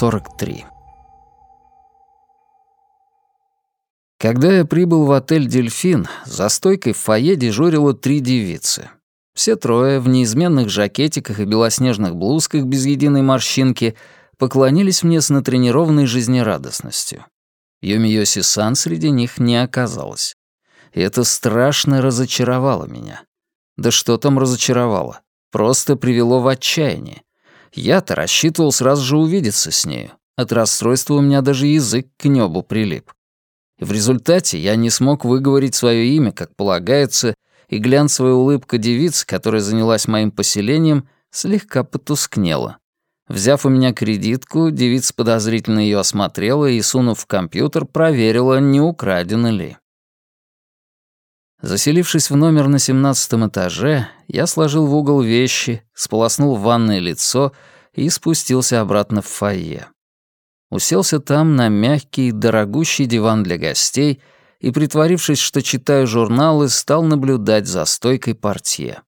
43 Когда я прибыл в отель «Дельфин», за стойкой в фойе дежурило три девицы. Все трое в неизменных жакетиках и белоснежных блузках без единой морщинки поклонились мне с натренированной жизнерадостностью. Юмиоси Сан среди них не оказалось. И это страшно разочаровало меня. Да что там разочаровало? Просто привело в отчаяние. Я-то рассчитывал сразу же увидеться с нею. От расстройства у меня даже язык к небу прилип. В результате я не смог выговорить свое имя, как полагается, и глянцевая улыбка девицы, которая занялась моим поселением, слегка потускнела. Взяв у меня кредитку, девица подозрительно ее осмотрела и, сунув в компьютер, проверила, не украдено ли. Заселившись в номер на семнадцатом этаже, я сложил в угол вещи, сполоснул в ванное лицо и спустился обратно в фойе. Уселся там на мягкий, дорогущий диван для гостей и, притворившись, что читаю журналы, стал наблюдать за стойкой портье.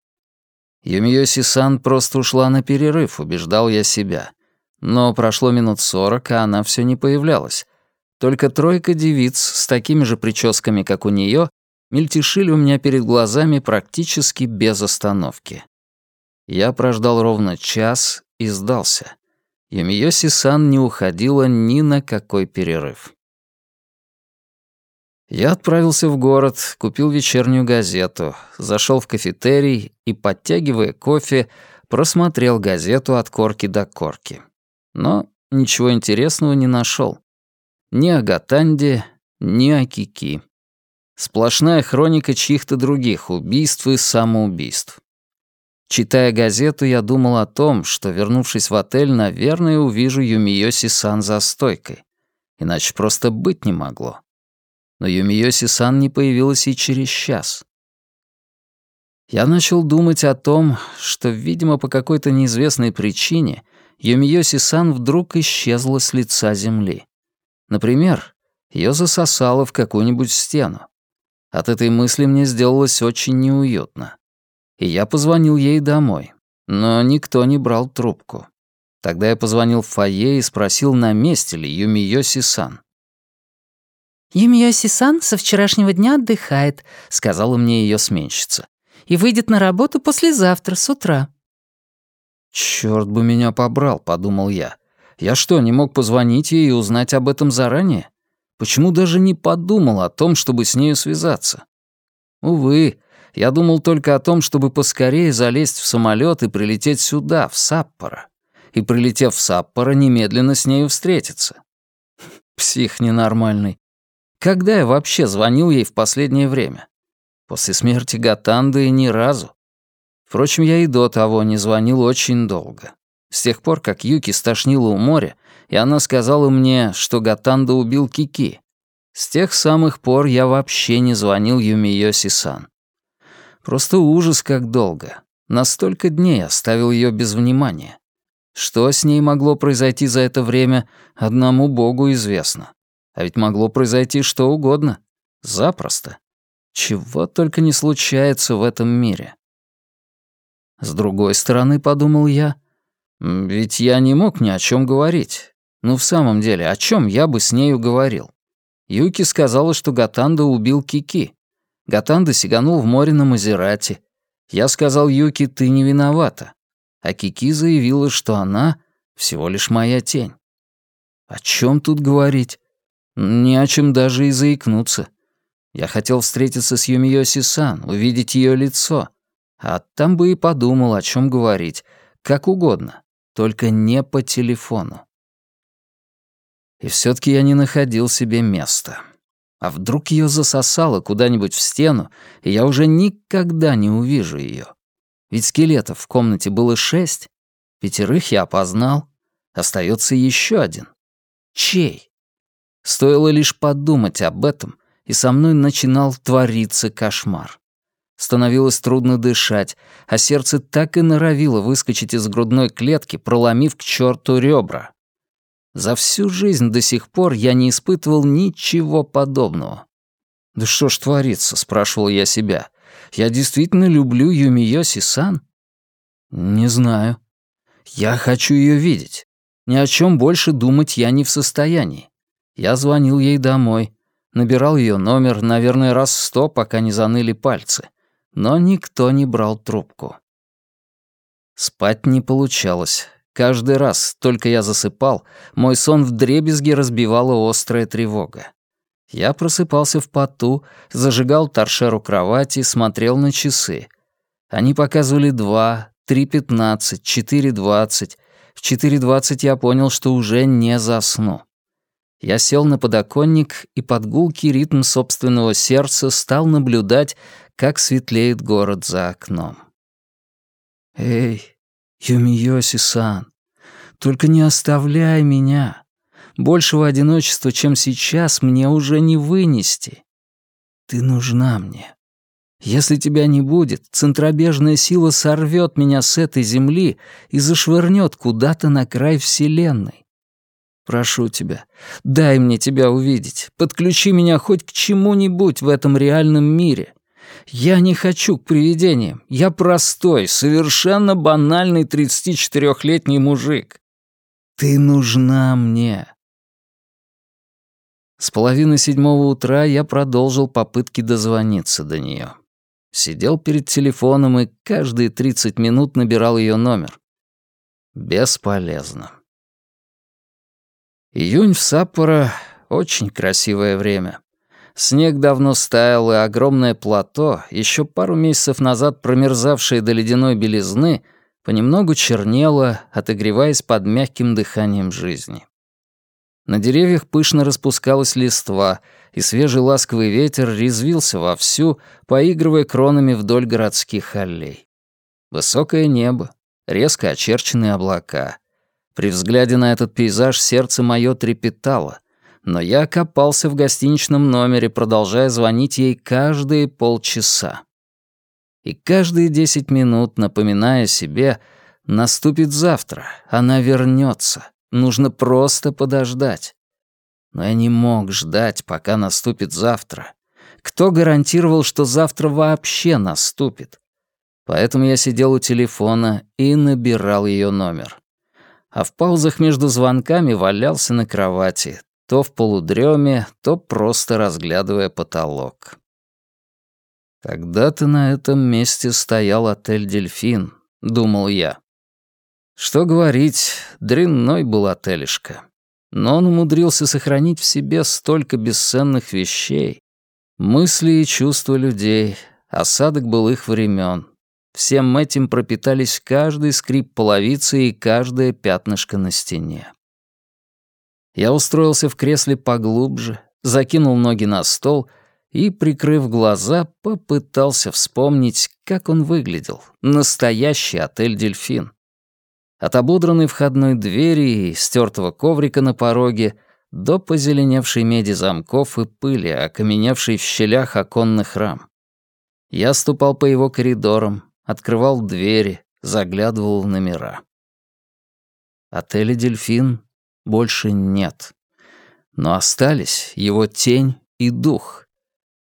Юмиоси-сан просто ушла на перерыв, убеждал я себя. Но прошло минут сорок, а она все не появлялась. Только тройка девиц с такими же прическами, как у нее, мельтешили у меня перед глазами практически без остановки. Я прождал ровно час и сдался. Юмиоси-сан не уходила ни на какой перерыв. Я отправился в город, купил вечернюю газету, зашел в кафетерий и, подтягивая кофе, просмотрел газету от корки до корки. Но ничего интересного не нашел. Ни о Гатанде, ни о Кики. Сплошная хроника чьих-то других убийств и самоубийств. Читая газету, я думал о том, что, вернувшись в отель, наверное, увижу Юмиоси-сан за стойкой. Иначе просто быть не могло. Но Юмиоси-сан не появилась и через час. Я начал думать о том, что, видимо, по какой-то неизвестной причине Юмиоси-сан вдруг исчезла с лица земли. Например, ее засосало в какую-нибудь стену. От этой мысли мне сделалось очень неуютно. И я позвонил ей домой, но никто не брал трубку. Тогда я позвонил в фойе и спросил, на месте ли Юмиоси-сан. «Юмиоси-сан со вчерашнего дня отдыхает», — сказала мне ее сменщица. «И выйдет на работу послезавтра с утра». «Чёрт бы меня побрал», — подумал я. «Я что, не мог позвонить ей и узнать об этом заранее? Почему даже не подумал о том, чтобы с нею связаться? Увы, я думал только о том, чтобы поскорее залезть в самолет и прилететь сюда, в Саппоро. И, прилетев в Саппоро, немедленно с нею встретиться. Псих ненормальный. Когда я вообще звонил ей в последнее время? После смерти Гатанды ни разу. Впрочем, я и до того не звонил очень долго. С тех пор, как Юки стошнила у моря, и она сказала мне, что Гатанда убил Кики. С тех самых пор я вообще не звонил Юмиоси-сан. Просто ужас как долго. На столько дней оставил ее без внимания. Что с ней могло произойти за это время, одному богу известно. А ведь могло произойти что угодно. Запросто. Чего только не случается в этом мире. С другой стороны, подумал я, ведь я не мог ни о чем говорить. Ну, в самом деле, о чем я бы с нею говорил? Юки сказала, что Гатанда убил Кики. Гатанда сиганул в море на Мазерати. Я сказал Юки, ты не виновата. А Кики заявила, что она всего лишь моя тень. О чем тут говорить? Ни о чем даже и заикнуться. Я хотел встретиться с Юмиоси-сан, увидеть ее лицо. А там бы и подумал, о чем говорить. Как угодно. Только не по телефону. И все таки я не находил себе места. А вдруг ее засосало куда-нибудь в стену, и я уже никогда не увижу ее. Ведь скелетов в комнате было шесть. Пятерых я опознал. Остается еще один. Чей? Стоило лишь подумать об этом, и со мной начинал твориться кошмар. Становилось трудно дышать, а сердце так и норовило выскочить из грудной клетки, проломив к черту ребра. За всю жизнь до сих пор я не испытывал ничего подобного. «Да что ж творится?» — спрашивал я себя. «Я действительно люблю Юмиоси-сан?» «Не знаю. Я хочу ее видеть. Ни о чем больше думать я не в состоянии. Я звонил ей домой, набирал ее номер, наверное, раз сто, пока не заныли пальцы. Но никто не брал трубку. Спать не получалось. Каждый раз, только я засыпал, мой сон вдребезги разбивала острая тревога. Я просыпался в поту, зажигал торшеру кровати, смотрел на часы. Они показывали два, три пятнадцать, четыре двадцать. В четыре двадцать я понял, что уже не засну. Я сел на подоконник и под гулкий ритм собственного сердца стал наблюдать, как светлеет город за окном. «Эй, Юмиоси-сан, только не оставляй меня. Большего одиночества, чем сейчас, мне уже не вынести. Ты нужна мне. Если тебя не будет, центробежная сила сорвет меня с этой земли и зашвырнет куда-то на край Вселенной. Прошу тебя, дай мне тебя увидеть, подключи меня хоть к чему-нибудь в этом реальном мире. Я не хочу к привидениям, я простой, совершенно банальный 34-летний мужик. Ты нужна мне. С половины седьмого утра я продолжил попытки дозвониться до нее. Сидел перед телефоном и каждые 30 минут набирал ее номер. Бесполезно. Июнь в Саппоро — очень красивое время. Снег давно стаял, и огромное плато, еще пару месяцев назад промерзавшее до ледяной белизны, понемногу чернело, отогреваясь под мягким дыханием жизни. На деревьях пышно распускалась листва, и свежий ласковый ветер резвился вовсю, поигрывая кронами вдоль городских аллей. Высокое небо, резко очерченные облака. При взгляде на этот пейзаж сердце мое трепетало, но я копался в гостиничном номере, продолжая звонить ей каждые полчаса. И каждые десять минут, напоминая себе, наступит завтра, она вернется, нужно просто подождать. Но я не мог ждать, пока наступит завтра. Кто гарантировал, что завтра вообще наступит? Поэтому я сидел у телефона и набирал ее номер. А в паузах между звонками валялся на кровати, то в полудреме, то просто разглядывая потолок. «Когда-то на этом месте стоял отель «Дельфин», — думал я. Что говорить, дрянной был отелишко но он умудрился сохранить в себе столько бесценных вещей, мысли и чувства людей, осадок былых времен. Всем этим пропитались каждый скрип половицы и каждое пятнышко на стене. Я устроился в кресле поглубже, закинул ноги на стол и, прикрыв глаза, попытался вспомнить, как он выглядел. Настоящий отель «Дельфин». От ободранной входной двери и стертого коврика на пороге до позеленевшей меди замков и пыли, окаменевшей в щелях оконных рам. Я ступал по его коридорам, открывал двери, заглядывал в номера. Отеля «Дельфин» больше нет. Но остались его тень и дух.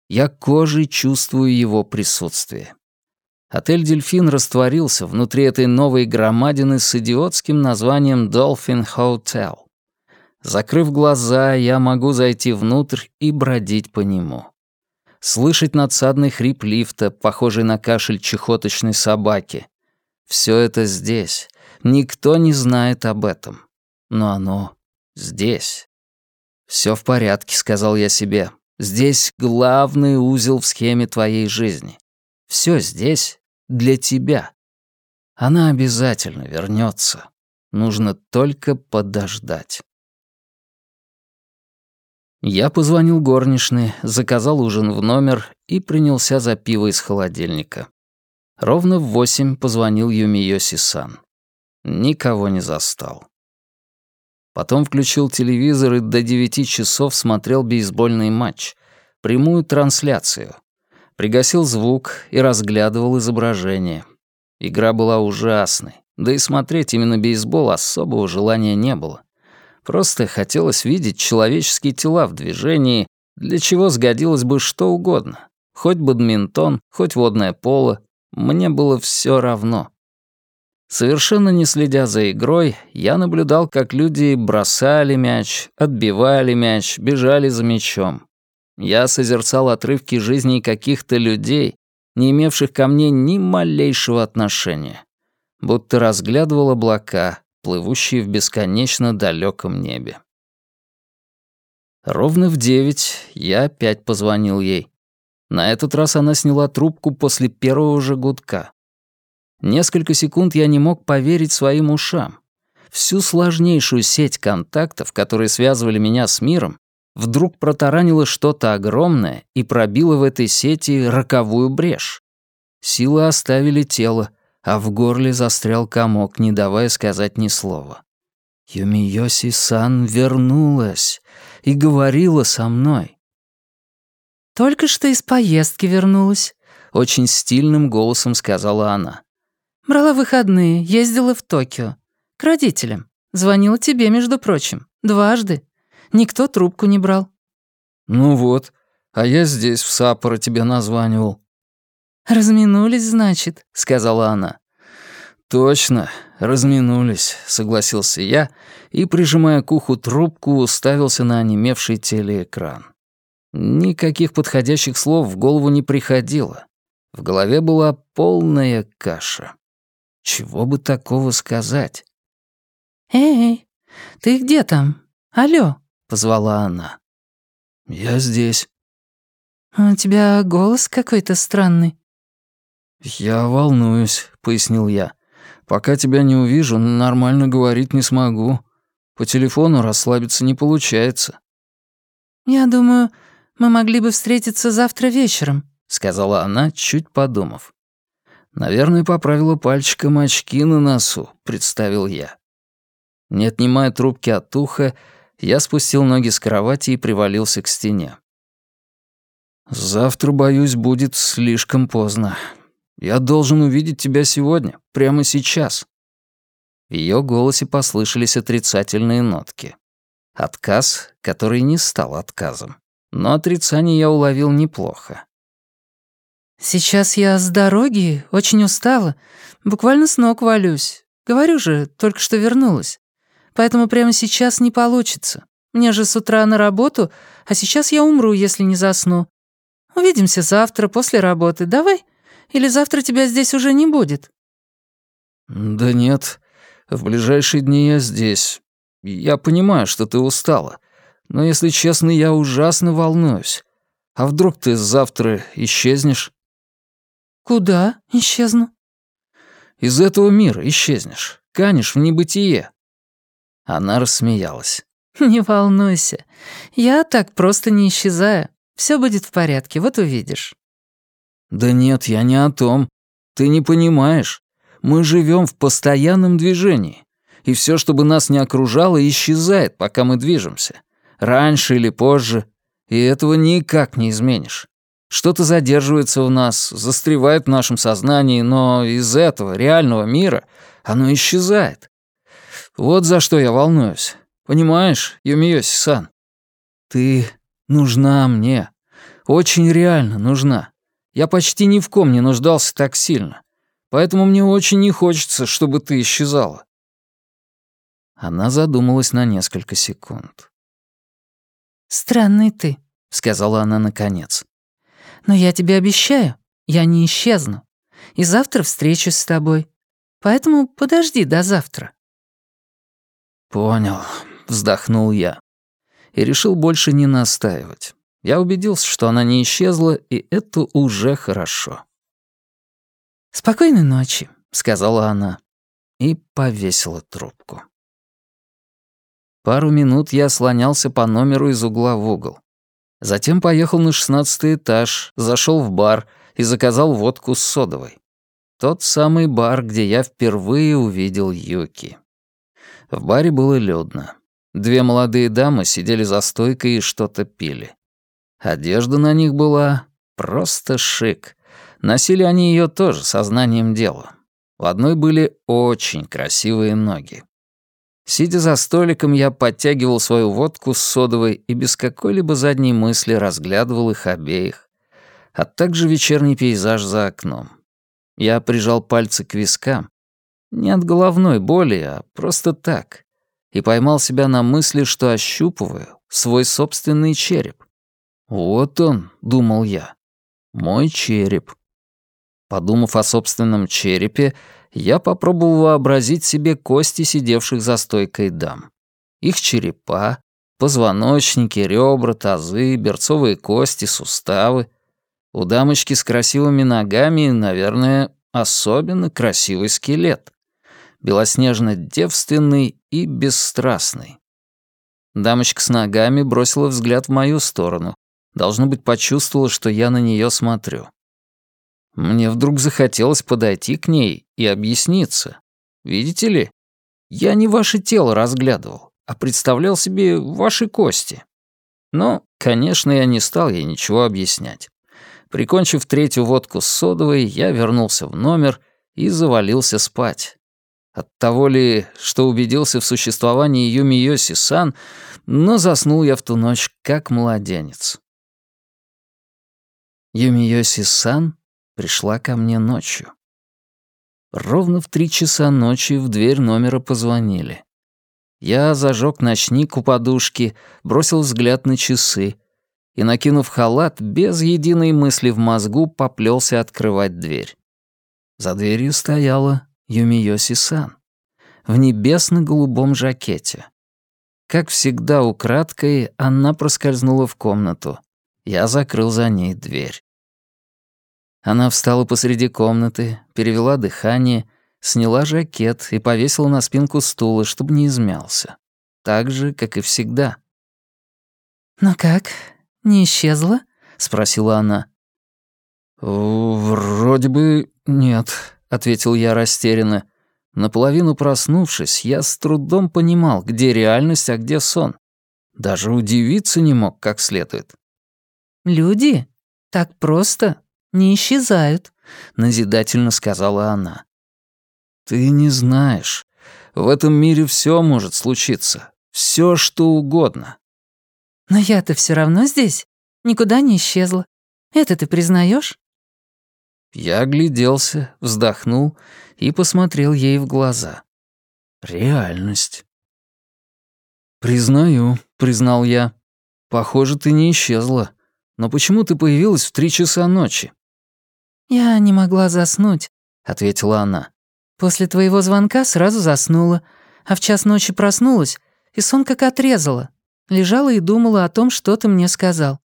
Я кожей чувствую его присутствие. Отель «Дельфин» растворился внутри этой новой громадины с идиотским названием «Dolphin Hotel». Закрыв глаза, я могу зайти внутрь и бродить по нему. Слышать надсадный хрип лифта, похожий на кашель чехоточной собаки. Все это здесь. Никто не знает об этом. Но оно здесь. Все в порядке», — сказал я себе. «Здесь главный узел в схеме твоей жизни. Все здесь для тебя. Она обязательно вернется. Нужно только подождать. Я позвонил горничной, заказал ужин в номер и принялся за пиво из холодильника. Ровно в восемь позвонил Юмиоси-сан. Никого не застал. Потом включил телевизор и до девяти часов смотрел бейсбольный матч, прямую трансляцию, Пригасил звук и разглядывал изображение. Игра была ужасной, да и смотреть именно бейсбол особого желания не было. Просто хотелось видеть человеческие тела в движении, для чего сгодилось бы что угодно. Хоть бадминтон, хоть водное поло, мне было все равно. Совершенно не следя за игрой, я наблюдал, как люди бросали мяч, отбивали мяч, бежали за мячом. Я созерцал отрывки жизни каких-то людей, не имевших ко мне ни малейшего отношения. Будто разглядывал облака, плывущие в бесконечно далеком небе. Ровно в девять я опять позвонил ей. На этот раз она сняла трубку после первого же гудка. Несколько секунд я не мог поверить своим ушам. Всю сложнейшую сеть контактов, которые связывали меня с миром, вдруг протаранило что-то огромное и пробило в этой сети роковую брешь. Силы оставили тело, а в горле застрял комок, не давая сказать ни слова. Юмиоси-сан вернулась и говорила со мной. «Только что из поездки вернулась», — очень стильным голосом сказала она. Брала выходные, ездила в Токио. К родителям. Звонила тебе, между прочим. Дважды. Никто трубку не брал. Ну вот. А я здесь, в Саппоро, тебе названивал. «Разминулись, значит», — сказала она. «Точно, разминулись», — согласился я и, прижимая к уху трубку, уставился на онемевший телеэкран. Никаких подходящих слов в голову не приходило. В голове была полная каша. Чего бы такого сказать? «Эй, ты где там? Алло?» — позвала она. «Я здесь». «У тебя голос какой-то странный». «Я волнуюсь», — пояснил я. «Пока тебя не увижу, нормально говорить не смогу. По телефону расслабиться не получается». «Я думаю, мы могли бы встретиться завтра вечером», — сказала она, чуть подумав. Наверное, поправила пальчиком очки на носу, представил я. Не отнимая трубки от уха, я спустил ноги с кровати и привалился к стене. «Завтра, боюсь, будет слишком поздно. Я должен увидеть тебя сегодня, прямо сейчас». В ее голосе послышались отрицательные нотки. Отказ, который не стал отказом. Но отрицание я уловил неплохо. «Сейчас я с дороги, очень устала. Буквально с ног валюсь. Говорю же, только что вернулась. Поэтому прямо сейчас не получится. Мне же с утра на работу, а сейчас я умру, если не засну. Увидимся завтра после работы, давай? Или завтра тебя здесь уже не будет?» «Да нет, в ближайшие дни я здесь. Я понимаю, что ты устала. Но, если честно, я ужасно волнуюсь. А вдруг ты завтра исчезнешь?» «Куда исчезну?» «Из этого мира исчезнешь, канешь в небытие». Она рассмеялась. «Не волнуйся, я так просто не исчезаю. Все будет в порядке, вот увидишь». «Да нет, я не о том. Ты не понимаешь. Мы живем в постоянном движении, и все, чтобы нас не окружало, исчезает, пока мы движемся. Раньше или позже. И этого никак не изменишь. Что-то задерживается в нас, застревает в нашем сознании, но из этого реального мира оно исчезает. Вот за что я волнуюсь. Понимаешь, Юмиоси-сан? Ты нужна мне. Очень реально нужна. Я почти ни в ком не нуждался так сильно. Поэтому мне очень не хочется, чтобы ты исчезала. Она задумалась на несколько секунд. «Странный ты», — сказала она наконец. Но я тебе обещаю, я не исчезну. И завтра встречусь с тобой. Поэтому подожди до завтра». «Понял», — вздохнул я. И решил больше не настаивать. Я убедился, что она не исчезла, и это уже хорошо. «Спокойной ночи», — сказала она. И повесила трубку. Пару минут я слонялся по номеру из угла в угол. Затем поехал на шестнадцатый этаж, зашел в бар и заказал водку с содовой. Тот самый бар, где я впервые увидел Юки. В баре было людно. Две молодые дамы сидели за стойкой и что-то пили. Одежда на них была просто шик. Носили они ее тоже сознанием дела. В одной были очень красивые ноги. Сидя за столиком, я подтягивал свою водку с содовой и без какой-либо задней мысли разглядывал их обеих, а также вечерний пейзаж за окном. Я прижал пальцы к вискам Не от головной боли, а просто так. И поймал себя на мысли, что ощупываю свой собственный череп. «Вот он», — думал я, — «мой череп». Подумав о собственном черепе, я попробовал вообразить себе кости сидевших за стойкой дам. Их черепа, позвоночники, ребра, тазы, берцовые кости, суставы. У дамочки с красивыми ногами, наверное, особенно красивый скелет. Белоснежно-девственный и бесстрастный. Дамочка с ногами бросила взгляд в мою сторону. Должно быть, почувствовала, что я на нее смотрю. Мне вдруг захотелось подойти к ней и объясниться. Видите ли, я не ваше тело разглядывал, а представлял себе ваши кости. Но, конечно, я не стал ей ничего объяснять. Прикончив третью водку с содовой, я вернулся в номер и завалился спать. От того ли, что убедился в существовании Юми Йоси-сан, но заснул я в ту ночь как младенец. Юми Йоси-сан пришла ко мне ночью. Ровно в три часа ночи в дверь номера позвонили. Я зажег ночник у подушки, бросил взгляд на часы и, накинув халат, без единой мысли в мозгу поплелся открывать дверь. За дверью стояла Юмиоси-сан в небесно-голубом жакете. Как всегда украдкой, она проскользнула в комнату. Я закрыл за ней дверь. Она встала посреди комнаты, перевела дыхание, сняла жакет и повесила на спинку стула, чтобы не измялся. Так же, как и всегда. «Ну как, не исчезла?» — спросила она. «Вроде бы нет», — ответил я растерянно. Наполовину проснувшись, я с трудом понимал, где реальность, а где сон. Даже удивиться не мог как следует. «Люди? Так просто?» Не исчезают», — назидательно сказала она. «Ты не знаешь. В этом мире все может случиться. Все, что угодно». «Но я-то все равно здесь. Никуда не исчезла. Это ты признаешь? Я огляделся, вздохнул и посмотрел ей в глаза. Реальность. «Признаю», — признал я. «Похоже, ты не исчезла. Но почему ты появилась в три часа ночи?» «Я не могла заснуть», — ответила она. «После твоего звонка сразу заснула, а в час ночи проснулась, и сон как отрезала. Лежала и думала о том, что ты мне сказал.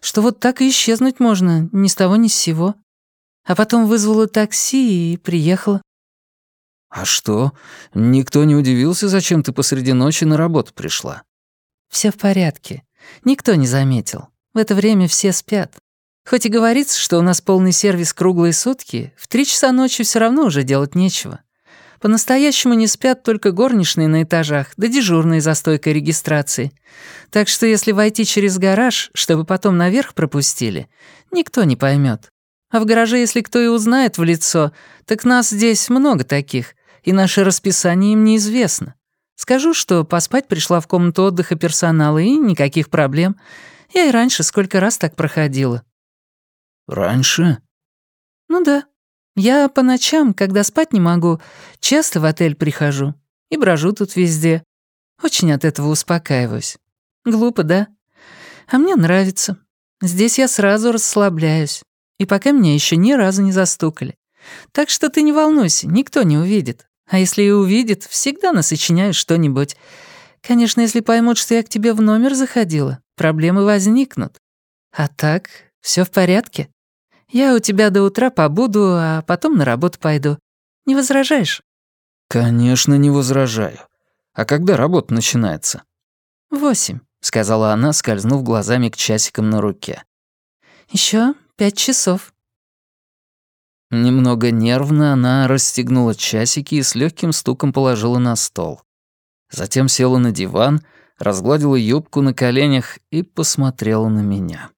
Что вот так и исчезнуть можно, ни с того ни с сего. А потом вызвала такси и приехала». «А что? Никто не удивился, зачем ты посреди ночи на работу пришла?» Все в порядке. Никто не заметил. В это время все спят. Хоть и говорится, что у нас полный сервис круглые сутки, в три часа ночи все равно уже делать нечего. По-настоящему не спят только горничные на этажах, да дежурные за стойкой регистрации. Так что если войти через гараж, чтобы потом наверх пропустили, никто не поймет. А в гараже, если кто и узнает в лицо, так нас здесь много таких, и наше расписание им неизвестно. Скажу, что поспать пришла в комнату отдыха персонала, и никаких проблем. Я и раньше сколько раз так проходила. «Раньше?» «Ну да. Я по ночам, когда спать не могу, часто в отель прихожу и брожу тут везде. Очень от этого успокаиваюсь. Глупо, да? А мне нравится. Здесь я сразу расслабляюсь. И пока меня еще ни разу не застукали. Так что ты не волнуйся, никто не увидит. А если и увидит, всегда насочиняют что-нибудь. Конечно, если поймут, что я к тебе в номер заходила, проблемы возникнут. А так, все в порядке. Я у тебя до утра побуду, а потом на работу пойду. Не возражаешь?» «Конечно, не возражаю. А когда работа начинается?» «Восемь», — сказала она, скользнув глазами к часикам на руке. Еще пять часов». Немного нервно она расстегнула часики и с легким стуком положила на стол. Затем села на диван, разгладила юбку на коленях и посмотрела на меня.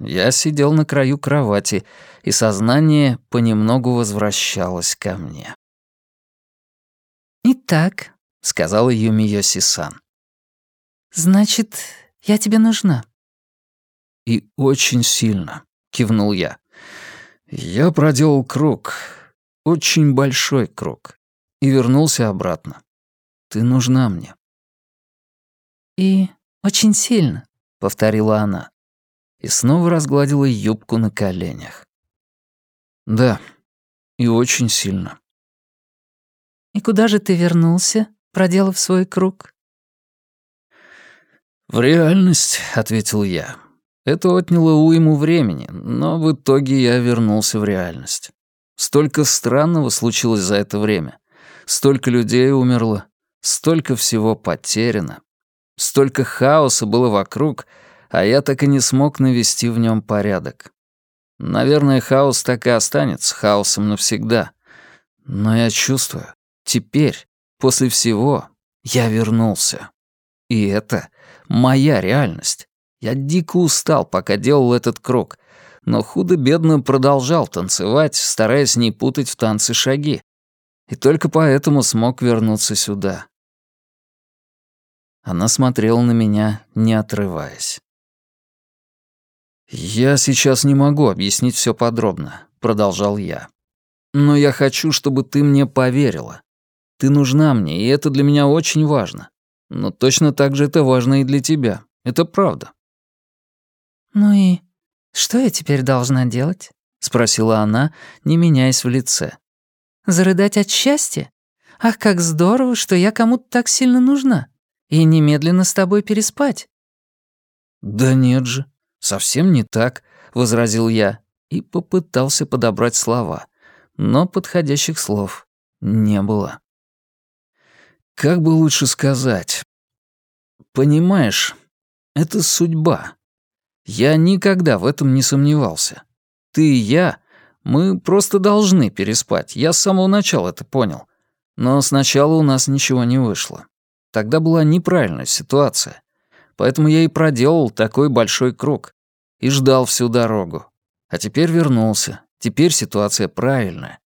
Я сидел на краю кровати, и сознание понемногу возвращалось ко мне. «Итак», — сказала Юми Йоси-сан. «Значит, я тебе нужна». «И очень сильно», — кивнул я. «Я проделал круг, очень большой круг, и вернулся обратно. Ты нужна мне». «И очень сильно», — повторила она. И снова разгладила юбку на коленях. «Да, и очень сильно». «И куда же ты вернулся, проделав свой круг?» «В реальность», — ответил я. Это отняло уйму времени, но в итоге я вернулся в реальность. Столько странного случилось за это время. Столько людей умерло, столько всего потеряно. Столько хаоса было вокруг, а я так и не смог навести в нем порядок. Наверное, хаос так и останется хаосом навсегда. Но я чувствую, теперь, после всего, я вернулся. И это моя реальность. Я дико устал, пока делал этот круг, но худо-бедно продолжал танцевать, стараясь не путать в танце шаги. И только поэтому смог вернуться сюда. Она смотрела на меня, не отрываясь. «Я сейчас не могу объяснить все подробно», — продолжал я. «Но я хочу, чтобы ты мне поверила. Ты нужна мне, и это для меня очень важно. Но точно так же это важно и для тебя. Это правда». «Ну и что я теперь должна делать?» — спросила она, не меняясь в лице. «Зарыдать от счастья? Ах, как здорово, что я кому-то так сильно нужна. И немедленно с тобой переспать». «Да нет же, совсем не так», — возразил я и попытался подобрать слова, но подходящих слов не было. Как бы лучше сказать? Понимаешь, это судьба. Я никогда в этом не сомневался. Ты и я, мы просто должны переспать. Я с самого начала это понял. Но сначала у нас ничего не вышло. Тогда была неправильная ситуация. Поэтому я и проделал такой большой круг. И ждал всю дорогу. А теперь вернулся. Теперь ситуация правильная.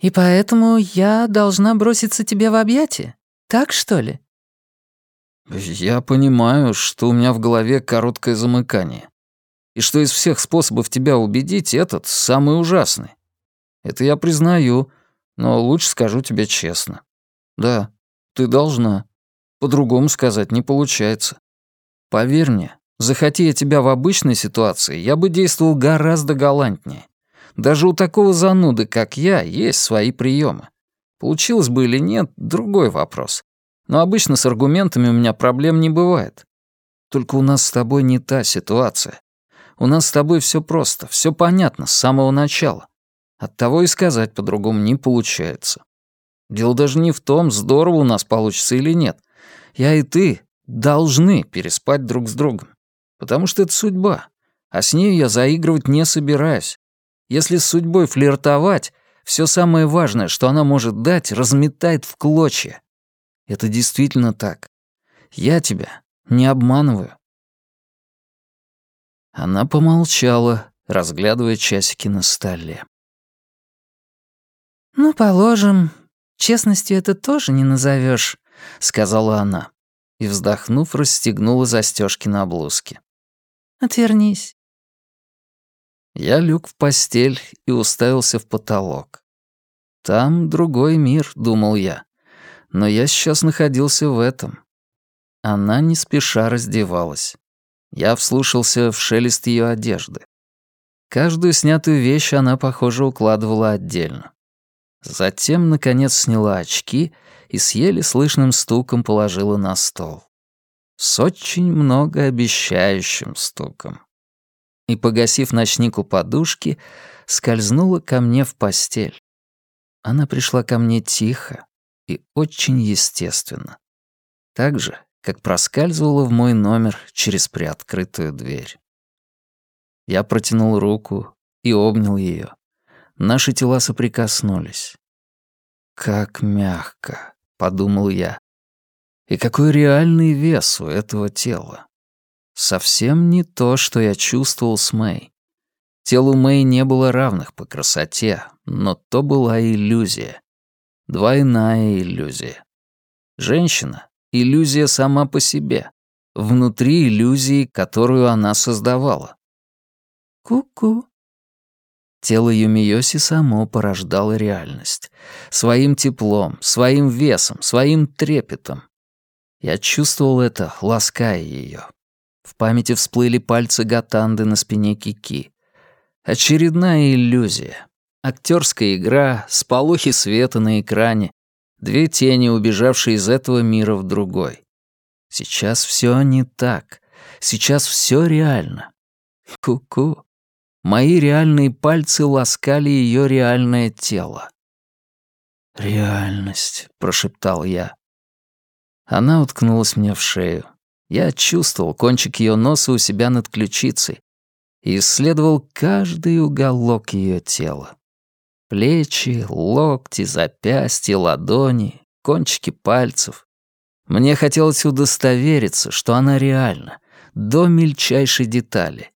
«И поэтому я должна броситься тебе в объятия? Так, что ли?» «Я понимаю, что у меня в голове короткое замыкание. И что из всех способов тебя убедить, этот самый ужасный. Это я признаю, но лучше скажу тебе честно. Да, ты должна. По-другому сказать не получается. Поверь мне, захоти я тебя в обычной ситуации, я бы действовал гораздо галантнее. Даже у такого зануды, как я, есть свои приемы. Получилось бы или нет, другой вопрос. Но обычно с аргументами у меня проблем не бывает. Только у нас с тобой не та ситуация. У нас с тобой все просто, все понятно с самого начала. Оттого и сказать по-другому не получается. Дело даже не в том, здорово у нас получится или нет. Я и ты должны переспать друг с другом. Потому что это судьба. А с ней я заигрывать не собираюсь. Если с судьбой флиртовать, все самое важное, что она может дать, разметает в клочья. Это действительно так. Я тебя не обманываю. Она помолчала, разглядывая часики на столе. «Ну, положим, честностью это тоже не назовешь, сказала она и, вздохнув, расстегнула застежки на блузке. «Отвернись». Я лег в постель и уставился в потолок. Там другой мир, думал я. Но я сейчас находился в этом. Она не спеша раздевалась. Я вслушался в шелест ее одежды. Каждую снятую вещь она, похоже, укладывала отдельно. Затем, наконец, сняла очки и с еле слышным стуком положила на стол. С очень многообещающим стуком. И, погасив ночник у подушки, скользнула ко мне в постель. Она пришла ко мне тихо и очень естественно. Так же, как проскальзывала в мой номер через приоткрытую дверь. Я протянул руку и обнял ее. Наши тела соприкоснулись. «Как мягко», — подумал я. «И какой реальный вес у этого тела. Совсем не то, что я чувствовал с Мэй. Телу Мэй не было равных по красоте, но то была иллюзия. Двойная иллюзия. Женщина — иллюзия сама по себе, внутри иллюзии, которую она создавала. «Ку-ку», Тело Юмиоси само порождало реальность. Своим теплом, своим весом, своим трепетом. Я чувствовал это, лаская ее. В памяти всплыли пальцы Гатанды на спине Кики. Очередная иллюзия. Актерская игра, сполохи света на экране, две тени, убежавшие из этого мира в другой. Сейчас все не так. Сейчас все реально. Ку-ку. Мои реальные пальцы ласкали ее реальное тело. «Реальность», — прошептал я. Она уткнулась мне в шею. Я чувствовал кончик ее носа у себя над ключицей и исследовал каждый уголок ее тела. Плечи, локти, запястья, ладони, кончики пальцев. Мне хотелось удостовериться, что она реальна, до мельчайшей детали.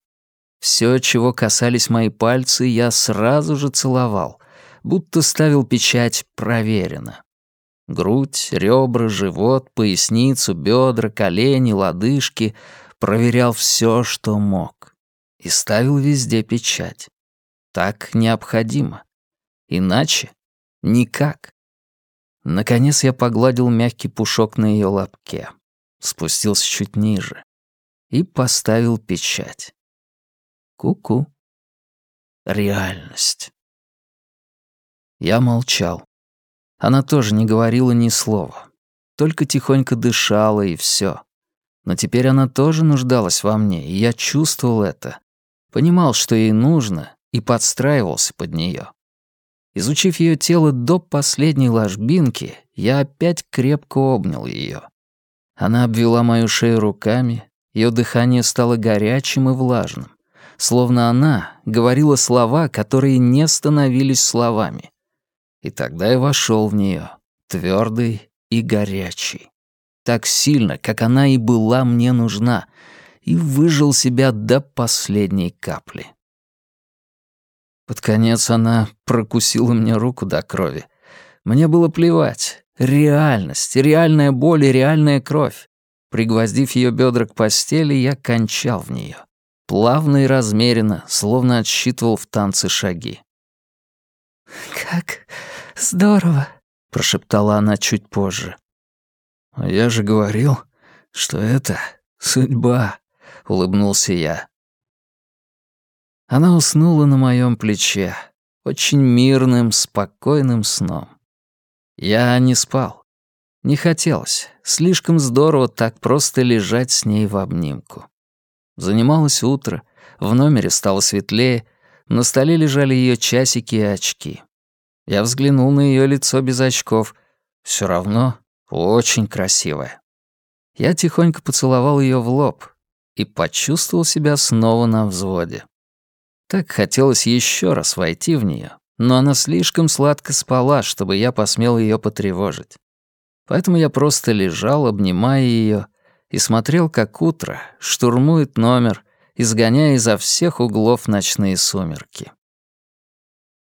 Все, чего касались мои пальцы, я сразу же целовал, будто ставил печать «проверено». Грудь, ребра, живот, поясницу, бедра, колени, лодыжки. Проверял все, что мог. И ставил везде печать. Так необходимо. Иначе никак. Наконец я погладил мягкий пушок на ее лобке. Спустился чуть ниже. И поставил печать. Ку-ку. Реальность. Я молчал. Она тоже не говорила ни слова. Только тихонько дышала, и все. Но теперь она тоже нуждалась во мне, и я чувствовал это. Понимал, что ей нужно, и подстраивался под нее. Изучив ее тело до последней ложбинки, я опять крепко обнял ее. Она обвела мою шею руками, ее дыхание стало горячим и влажным словно она говорила слова, которые не становились словами. И тогда я вошел в нее, твердый и горячий. Так сильно, как она и была мне нужна, и выжил себя до последней капли. Под конец она прокусила мне руку до крови. Мне было плевать. Реальность, реальная боль и реальная кровь. Пригвоздив ее бедра к постели, я кончал в нее плавно и размеренно, словно отсчитывал в танце шаги. «Как здорово!» — прошептала она чуть позже. «А «Я же говорил, что это судьба», — улыбнулся я. Она уснула на моем плече, очень мирным, спокойным сном. Я не спал. Не хотелось. Слишком здорово так просто лежать с ней в обнимку. Занималось утро, в номере стало светлее, на столе лежали ее часики и очки. Я взглянул на ее лицо без очков. Все равно очень красивое. Я тихонько поцеловал ее в лоб и почувствовал себя снова на взводе. Так хотелось еще раз войти в нее, но она слишком сладко спала, чтобы я посмел ее потревожить. Поэтому я просто лежал, обнимая ее, и смотрел, как утро штурмует номер, изгоняя изо всех углов ночные сумерки.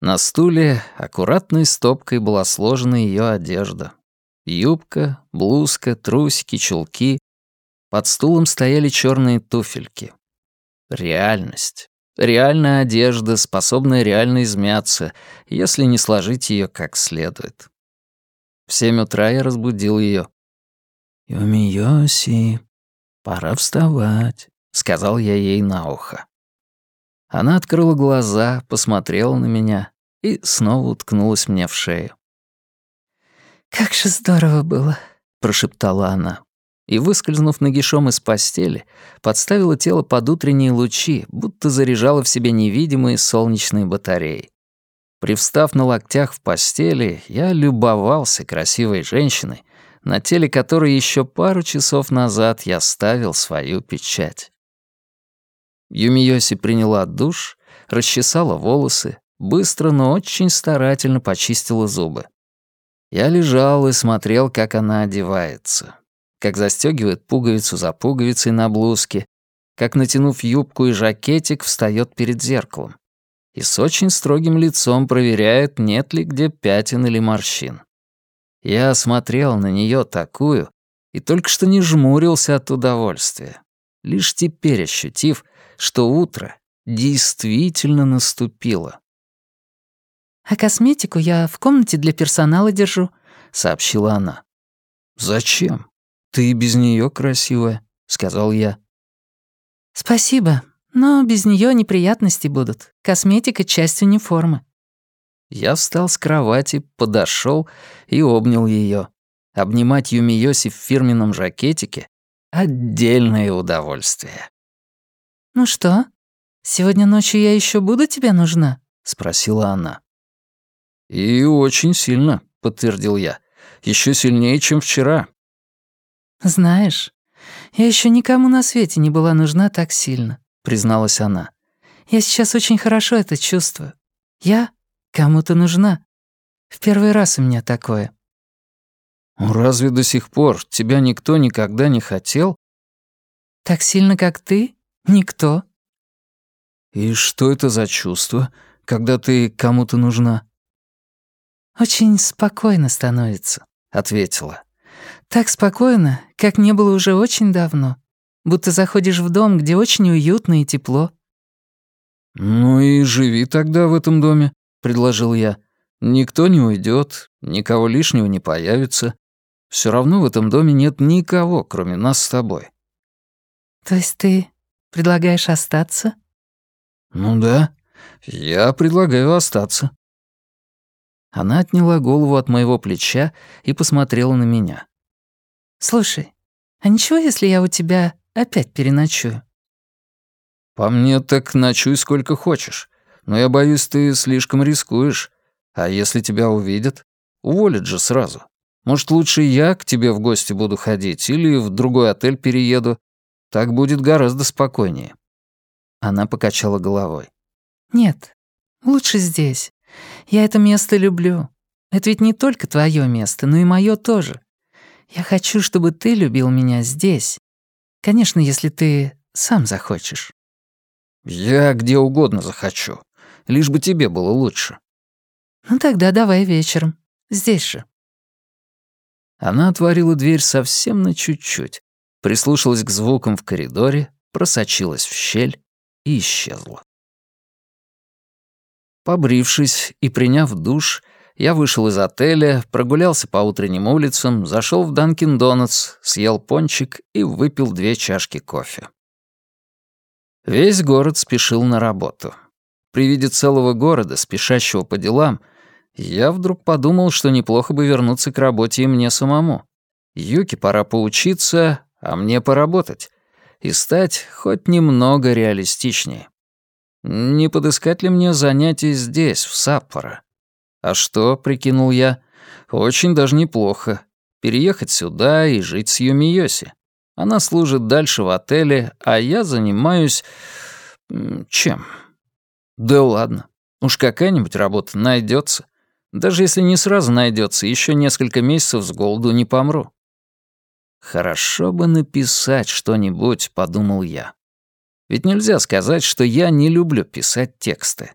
На стуле аккуратной стопкой была сложена ее одежда. Юбка, блузка, трусики, чулки. Под стулом стояли черные туфельки. Реальность. Реальная одежда, способная реально измяться, если не сложить ее как следует. В семь утра я разбудил ее. «Юмиоси, пора вставать», — сказал я ей на ухо. Она открыла глаза, посмотрела на меня и снова уткнулась мне в шею. «Как же здорово было», — прошептала она. И, выскользнув нагишом из постели, подставила тело под утренние лучи, будто заряжала в себе невидимые солнечные батареи. Привстав на локтях в постели, я любовался красивой женщиной, на теле которой еще пару часов назад я ставил свою печать. Юмиоси приняла душ, расчесала волосы, быстро, но очень старательно почистила зубы. Я лежал и смотрел, как она одевается, как застегивает пуговицу за пуговицей на блузке, как, натянув юбку и жакетик, встает перед зеркалом и с очень строгим лицом проверяет, нет ли где пятен или морщин. Я смотрел на нее такую и только что не жмурился от удовольствия, лишь теперь ощутив, что утро действительно наступило. «А косметику я в комнате для персонала держу», — сообщила она. «Зачем? Ты и без нее красивая», — сказал я. «Спасибо, но без нее неприятности будут. Косметика — часть униформы». Я встал с кровати, подошел и обнял ее. Обнимать Юмиоси в фирменном жакетике — отдельное удовольствие. «Ну что, сегодня ночью я еще буду тебе нужна?» — спросила она. «И очень сильно», — подтвердил я. Еще сильнее, чем вчера». «Знаешь, я еще никому на свете не была нужна так сильно», — призналась она. «Я сейчас очень хорошо это чувствую. Я кому-то нужна. В первый раз у меня такое». «Разве до сих пор тебя никто никогда не хотел?» «Так сильно, как ты? Никто». «И что это за чувство, когда ты кому-то нужна?» «Очень спокойно становится», — ответила. «Так спокойно, как не было уже очень давно. Будто заходишь в дом, где очень уютно и тепло». «Ну и живи тогда в этом доме», — предложил я. «Никто не уйдет, никого лишнего не появится. Все равно в этом доме нет никого, кроме нас с тобой». «То есть ты предлагаешь остаться?» «Ну да, я предлагаю остаться». Она отняла голову от моего плеча и посмотрела на меня. «Слушай, а ничего, если я у тебя опять переночую?» «По мне так ночуй сколько хочешь. Но я боюсь, ты слишком рискуешь. А если тебя увидят? Уволят же сразу. Может, лучше я к тебе в гости буду ходить или в другой отель перееду. Так будет гораздо спокойнее». Она покачала головой. «Нет, лучше здесь. Я это место люблю. Это ведь не только твое место, но и мое тоже. Я хочу, чтобы ты любил меня здесь. Конечно, если ты сам захочешь». «Я где угодно захочу. Лишь бы тебе было лучше». «Ну тогда давай вечером. Здесь же». Она отворила дверь совсем на чуть-чуть, прислушалась к звукам в коридоре, просочилась в щель и исчезла. Побрившись и приняв душ, я вышел из отеля, прогулялся по утренним улицам, зашел в Данкин Донатс, съел пончик и выпил две чашки кофе. Весь город спешил на работу. При виде целого города, спешащего по делам, я вдруг подумал, что неплохо бы вернуться к работе и мне самому. Юке пора поучиться, а мне поработать. И стать хоть немного реалистичнее. Не подыскать ли мне занятий здесь, в Саппоро? А что, прикинул я, очень даже неплохо. Переехать сюда и жить с Юмиоси. Она служит дальше в отеле, а я занимаюсь... чем? Да ладно, уж какая-нибудь работа найдется. Даже если не сразу найдется, еще несколько месяцев с голоду не помру. Хорошо бы написать что-нибудь, подумал я. Ведь нельзя сказать, что я не люблю писать тексты.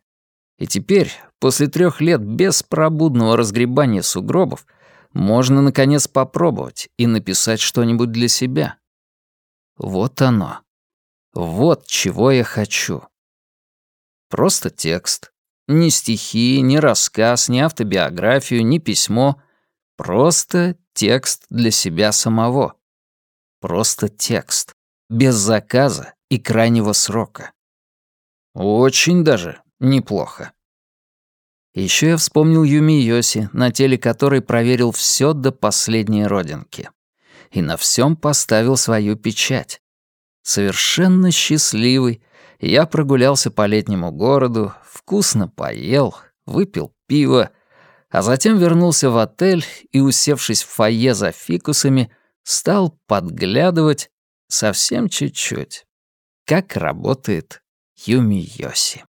И теперь, после трех лет беспробудного разгребания сугробов, можно, наконец, попробовать и написать что-нибудь для себя. Вот оно. Вот чего я хочу. Просто текст. Ни стихи, ни рассказ, ни автобиографию, ни письмо. Просто текст для себя самого. Просто текст. Без заказа и крайнего срока. Очень даже неплохо. Еще я вспомнил Юми Йоси, на теле которой проверил все до последней родинки. И на всем поставил свою печать. Совершенно счастливый, я прогулялся по летнему городу, вкусно поел, выпил пиво, а затем вернулся в отель и, усевшись в фойе за фикусами, стал подглядывать совсем чуть-чуть как работает Юми Йоси.